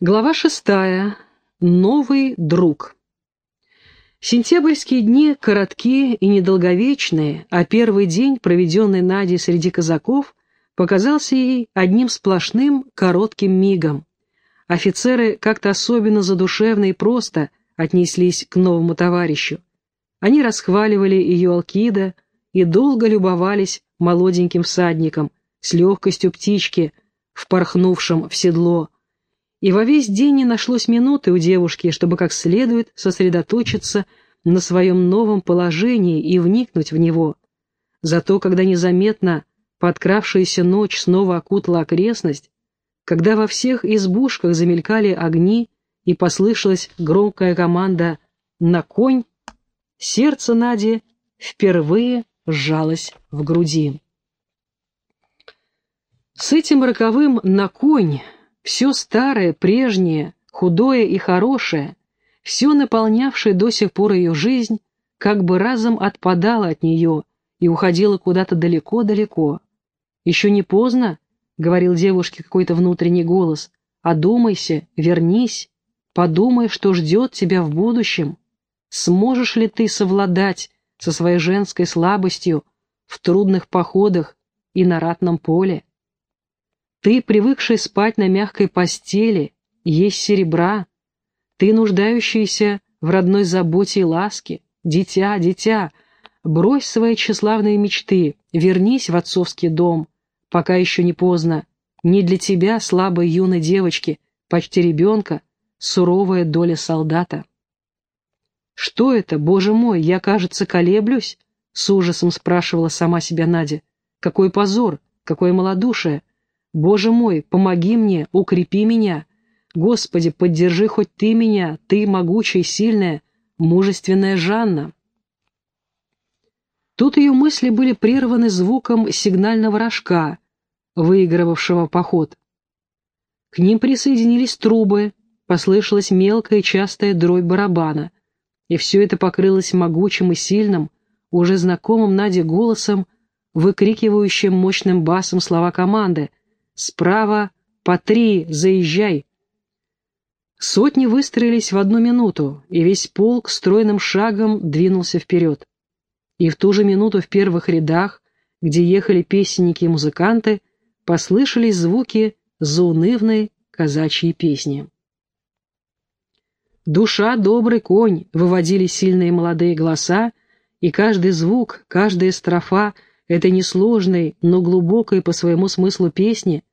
Глава шестая. Новый друг. Сентябрьские дни короткие и недолговечные, а первый день, проведенный Надей среди казаков, показался ей одним сплошным коротким мигом. Офицеры как-то особенно задушевно и просто отнеслись к новому товарищу. Они расхваливали ее Алкида и долго любовались молоденьким всадником с легкостью птички, впорхнувшим в седло, и во весь день не нашлось минуты у девушки, чтобы как следует сосредоточиться на своем новом положении и вникнуть в него. Зато, когда незаметно подкравшаяся ночь снова окутала окрестность, когда во всех избушках замелькали огни и послышалась громкая команда «На конь!», сердце Нади впервые сжалось в груди. С этим роковым «на конь» Все старое, прежнее, худое и хорошее, все наполнявшее до сих пор ее жизнь, как бы разом отпадало от нее и уходило куда-то далеко-далеко. «Еще не поздно», — говорил девушке какой-то внутренний голос, — «одумайся, вернись, подумай, что ждет тебя в будущем. Сможешь ли ты совладать со своей женской слабостью в трудных походах и на ратном поле?» Ты, привыкший спать на мягкой постели, есть серебра. Ты, нуждающийся в родной заботе и ласке. Дитя, дитя, брось свои тщеславные мечты, вернись в отцовский дом, пока еще не поздно. Не для тебя, слабой юной девочки, почти ребенка, суровая доля солдата. «Что это, боже мой, я, кажется, колеблюсь?» — с ужасом спрашивала сама себя Надя. «Какой позор, какое малодушие!» Боже мой, помоги мне, укрепи меня. Господи, поддержи хоть ты меня, ты могучая, сильная, мужественная Жанна. Тут ее мысли были прерваны звуком сигнального рожка, выигрывавшего поход. К ним присоединились трубы, послышалась мелкая частая дробь барабана, и все это покрылось могучим и сильным, уже знакомым Наде голосом, выкрикивающим мощным басом слова команды — Справа по три, заезжай. Сотни выстроились в одну минуту, и весь полк стройным шагом двинулся вперед. И в ту же минуту в первых рядах, где ехали песенники и музыканты, послышались звуки заунывной казачьей песни. «Душа, добрый конь!» — выводили сильные молодые голоса, и каждый звук, каждая строфа — этой несложной, но глубокой по своему смыслу песни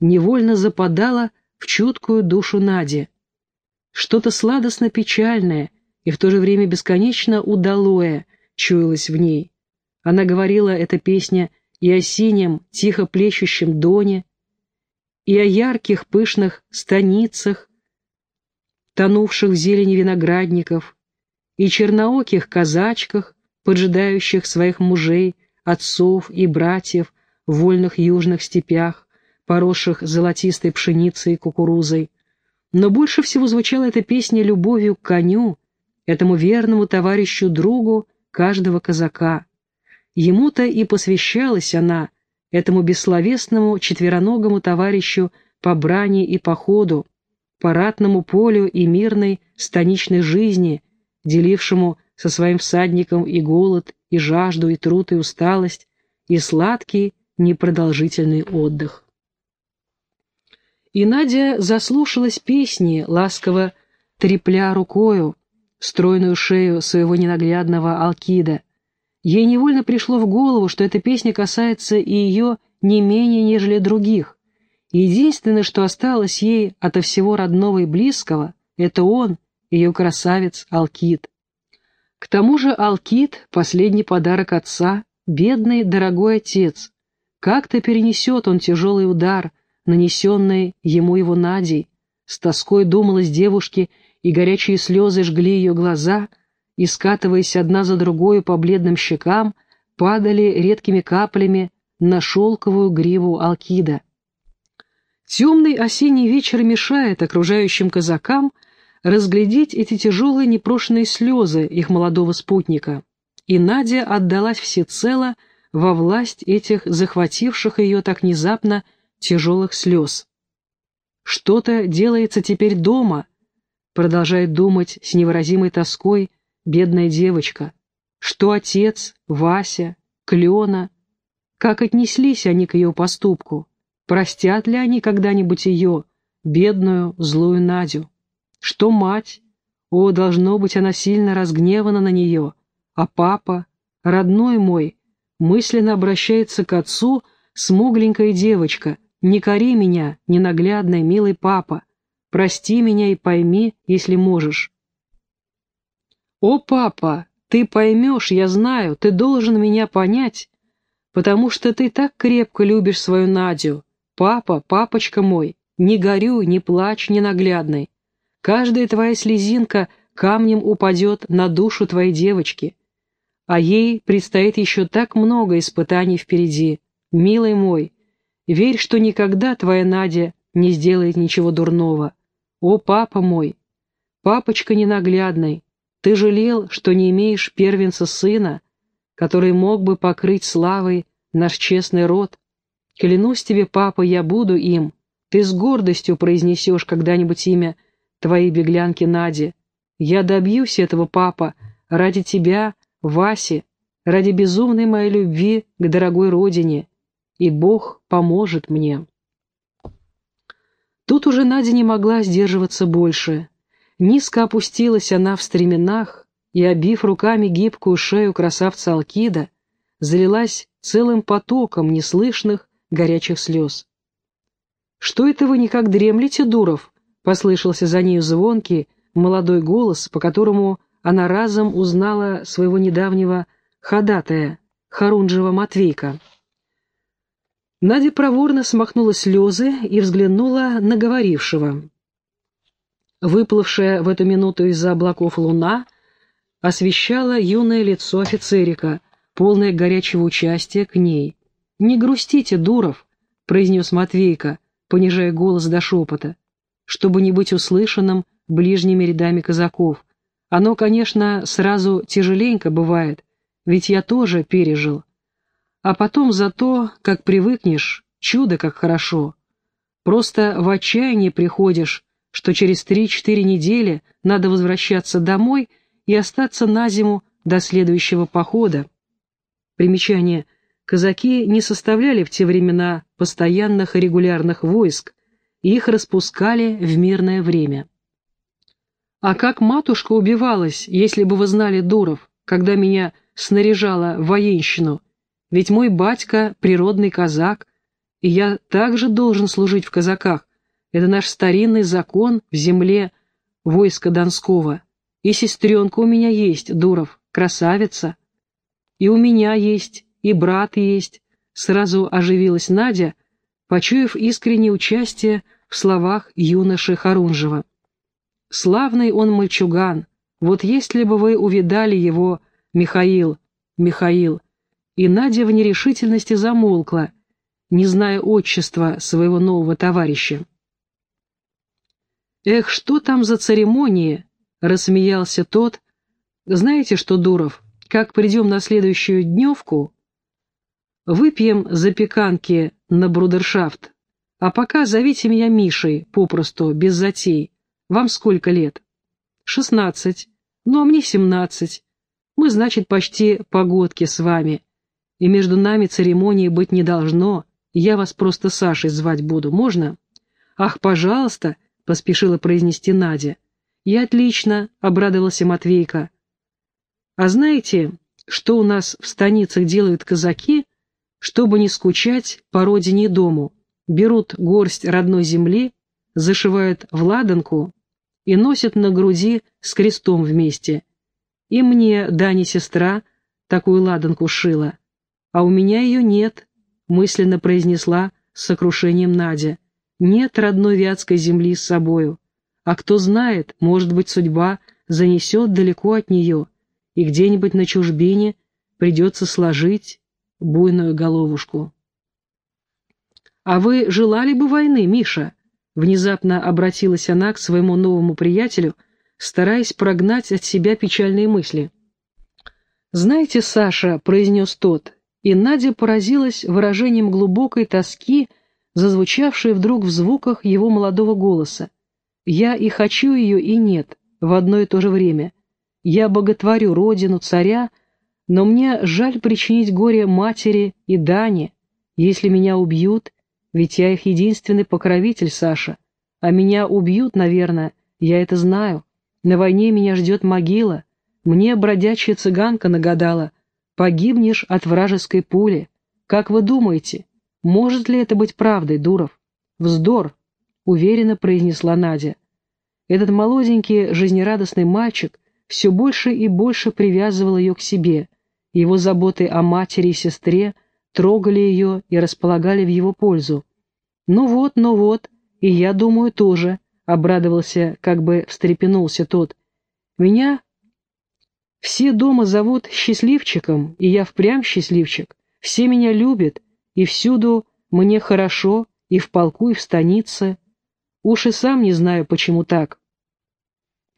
невольно западала в чуткую душу Нади. Что-то сладостно-печальное и в то же время бесконечно удалое чуялось в ней. Она говорила, эта песня, и о синем, тихо плещущем доне, и о ярких, пышных станицах, тонувших в зелени виноградников, и чернооких казачках, поджидающих своих мужей, отцов и братьев в вольных южных степях, поросших золотистой пшеницей и кукурузой. Но больше всего звучала эта песня любовью к коню, этому верному товарищу-другу каждого казака. Ему-то и посвящалась она, этому бессловесному четвероногому товарищу по брани и походу, по ратному полю и мирной станичной жизни, делившему со своим всадником и голод, и жажду, и труд, и усталость, и сладкий, непродолжительный отдых. И Надя заслушалась песни, ласково трепля рукою стройную шею своего ненаглядного Алкида. Ей невольно пришло в голову, что эта песня касается и ее не менее, нежели других. единственное, что осталось ей ото всего родного и близкого, это он, ее красавец Алкид. К тому же Алкид — последний подарок отца, бедный, дорогой отец. Как-то перенесет он тяжелый удар, нанесенный ему его Надей. С тоской думалась девушке, и горячие слезы жгли ее глаза, и, скатываясь одна за другой по бледным щекам, падали редкими каплями на шелковую гриву Алкида. Темный осенний вечер мешает окружающим казакам — разглядеть эти тяжелые непрошенные слезы их молодого спутника, и Надя отдалась всецело во власть этих захвативших ее так внезапно тяжелых слез. Что-то делается теперь дома, продолжает думать с невыразимой тоской бедная девочка. Что отец, Вася, Клена, как отнеслись они к ее поступку? Простят ли они когда-нибудь ее, бедную, злую Надю? Что мать? О, должно быть, она сильно разгневана на нее. А папа, родной мой, мысленно обращается к отцу смугленькая девочка. Не кори меня, ненаглядный, милый папа. Прости меня и пойми, если можешь. О, папа, ты поймешь, я знаю, ты должен меня понять, потому что ты так крепко любишь свою Надю. Папа, папочка мой, не горюй, не плачь, ненаглядный. Каждая твоя слезинка камнем упадет на душу твоей девочки. А ей предстоит еще так много испытаний впереди. Милый мой, верь, что никогда твоя Надя не сделает ничего дурного. О, папа мой, папочка ненаглядный, ты жалел, что не имеешь первенца сына, который мог бы покрыть славой наш честный род, Клянусь тебе, папа, я буду им. Ты с гордостью произнесешь когда-нибудь имя твоей беглянки Нади. Я добьюсь этого, папа, ради тебя, Васи, ради безумной моей любви к дорогой родине. И Бог поможет мне. Тут уже Надя не могла сдерживаться больше. Низко опустилась она в стременах и, обив руками гибкую шею красавца Алкида, залилась целым потоком неслышных, горячих слез. «Что это вы никак дремлете, Дуров?» — послышался за нею звонкий, молодой голос, по которому она разом узнала своего недавнего ходатая, Харунжева Матвейка. Надя проворно смахнула слезы и взглянула на говорившего. Выплывшая в эту минуту из-за облаков луна освещала юное лицо офицерика, полное горячего участия к ней. «Не грустите, Дуров», — произнес Матвейка, понижая голос до шепота, чтобы не быть услышанным ближними рядами казаков. Оно, конечно, сразу тяжеленько бывает, ведь я тоже пережил. А потом за то, как привыкнешь, чудо как хорошо. Просто в отчаяние приходишь, что через три-четыре недели надо возвращаться домой и остаться на зиму до следующего похода. Примечание – казаки не составляли в те времена постоянных и регулярных войск, их распускали в мирное время. А как матушка убивалась, если бы вы знали, Дуров, когда меня снаряжала в военщину, ведь мой батька — природный казак, и я также должен служить в казаках, это наш старинный закон в земле войска Донского. И сестренка у меня есть, Дуров, красавица. И у меня есть, и брат есть», — сразу оживилась Надя, почуяв искреннее участие в словах юноши Харунжева. «Славный он мальчуган, вот если бы вы увидали его, Михаил, Михаил». И Надя в нерешительности замолкла, не зная отчества своего нового товарища. «Эх, что там за церемонии?» — рассмеялся тот. «Знаете что, Дуров, как придем на следующую дневку, Выпьем запеканки на брудершафт. А пока зовите меня Мишей, попросту, без затей. Вам сколько лет? Шестнадцать. Ну, а мне семнадцать. Мы, значит, почти погодки с вами. И между нами церемонии быть не должно. Я вас просто Сашей звать буду. Можно? Ах, пожалуйста, поспешила произнести Надя. И отлично, обрадовался Матвейка. А знаете, что у нас в станицах делают казаки, чтобы не скучать по родине и дому, берут горсть родной земли, зашивают в ладанку и носят на груди с крестом вместе. И мне, Дани сестра, такую ладанку шила. А у меня ее нет, мысленно произнесла с сокрушением Надя. Нет родной вятской земли с собою. А кто знает, может быть, судьба занесет далеко от нее, и где-нибудь на чужбине придется сложить буйную головушку. «А вы желали бы войны, Миша?» Внезапно обратилась она к своему новому приятелю, стараясь прогнать от себя печальные мысли. «Знаете, Саша», — произнес тот, и Надя поразилась выражением глубокой тоски зазвучавшее вдруг в звуках его молодого голоса. «Я и хочу ее, и нет, в одно и то же время. Я боготворю родину, царя, но мне жаль причинить горе матери и Дане. Если меня убьют, ведь я их единственный покровитель, Саша, а меня убьют, наверное, я это знаю. На войне меня ждет могила. Мне бродячая цыганка нагадала. Погибнешь от вражеской пули. Как вы думаете, может ли это быть правдой, Дуров? Вздор, уверенно произнесла Надя. Этот молоденький, жизнерадостный мальчик все больше и больше привязывал ее к себе. Его заботы о матери и сестре трогали ее и располагали в его пользу. «Ну вот, ну вот, и я думаю тоже», — обрадовался, как бы встрепенулся тот. «Меня все дома зовут счастливчиком, и я впрямь счастливчик. Все меня любят, и всюду мне хорошо, и в полку, и в станице. Уж и сам не знаю, почему так.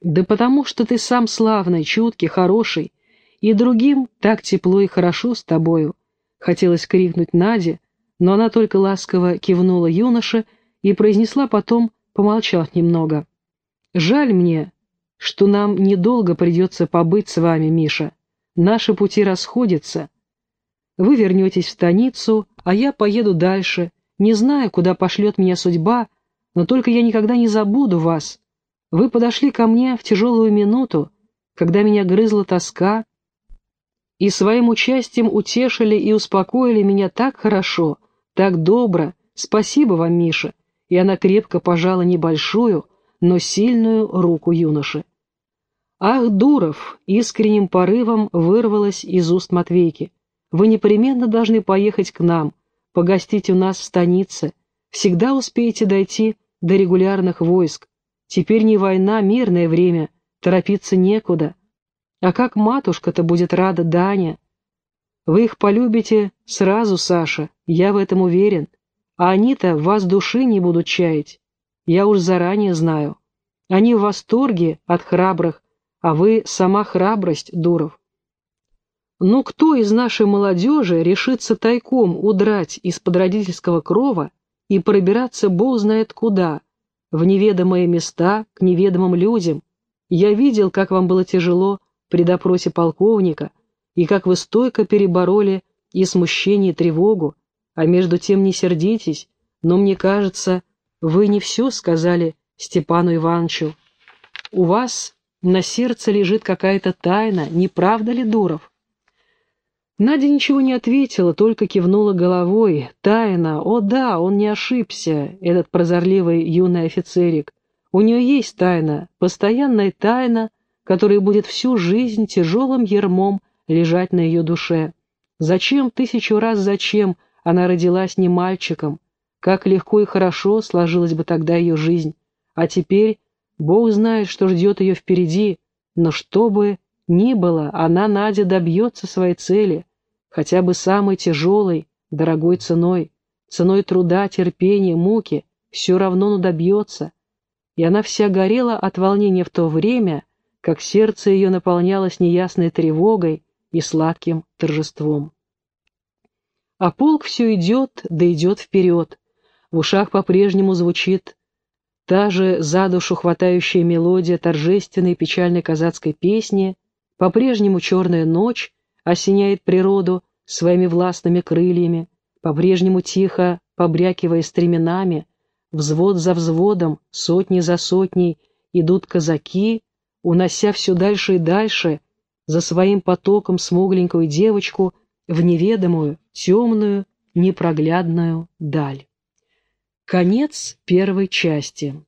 Да потому что ты сам славный, чуткий, хороший, и другим так тепло и хорошо с тобою. Хотелось крикнуть Наде, но она только ласково кивнула юноше и произнесла потом, помолчав немного. «Жаль мне, что нам недолго придется побыть с вами, Миша. Наши пути расходятся. Вы вернетесь в станицу, а я поеду дальше. Не знаю, куда пошлет меня судьба, но только я никогда не забуду вас, вы подошли ко мне в тяжелую минуту, когда меня грызла тоска, и своим участием утешили и успокоили меня так хорошо, так добро. Спасибо вам, Миша. И она крепко пожала небольшую, но сильную руку юноши. «Ах, Дуров!» — искренним порывом вырвалось из уст Матвейки. «Вы непременно должны поехать к нам, погостить у нас в станице. Всегда успеете дойти до регулярных войск. Теперь не война, мирное время, торопиться некуда. А как матушка-то будет рада Даня? Вы их полюбите сразу, Саша, я в этом уверен. А они-то вас души не будут чаять. Я уж заранее знаю. Они в восторге от храбрых, а вы сама храбрость, Дуров. Но кто из нашей молодежи решится тайком удрать из-под родительского крова и пробираться бог знает куда, в неведомые места, к неведомым людям. Я видел, как вам было тяжело при допросе полковника, и как вы стойко перебороли и смущение, и тревогу, а между тем не сердитесь, но мне кажется, вы не все сказали Степану Ивановичу. У вас на сердце лежит какая-то тайна, не правда ли, Дуров? Надя ничего не ответила, только кивнула головой. Тайна, о да, он не ошибся, этот прозорливый юный офицерик. У нее есть тайна, постоянная тайна, которая будет всю жизнь тяжелым ермом лежать на ее душе. Зачем, тысячу раз зачем, она родилась не мальчиком? Как легко и хорошо сложилась бы тогда ее жизнь. А теперь Бог знает, что ждет ее впереди, но что бы ни было, она, Надя, добьется своей цели хотя бы самой тяжелой, дорогой ценой, ценой труда, терпения, муки, все равно, но добьется. И она вся горела от волнения в то время, как сердце ее наполнялось неясной тревогой и сладким торжеством. А полк все идет, да идет вперед. В ушах по-прежнему звучит та же за душу хватающая мелодия торжественной печальной казацкой песни, по-прежнему черная ночь, осеняет природу своими властными крыльями, по-прежнему тихо побрякивая стременами, взвод за взводом, сотни за сотней идут казаки, унося все дальше и дальше за своим потоком смугленькую девочку в неведомую, темную, непроглядную даль. Конец первой части.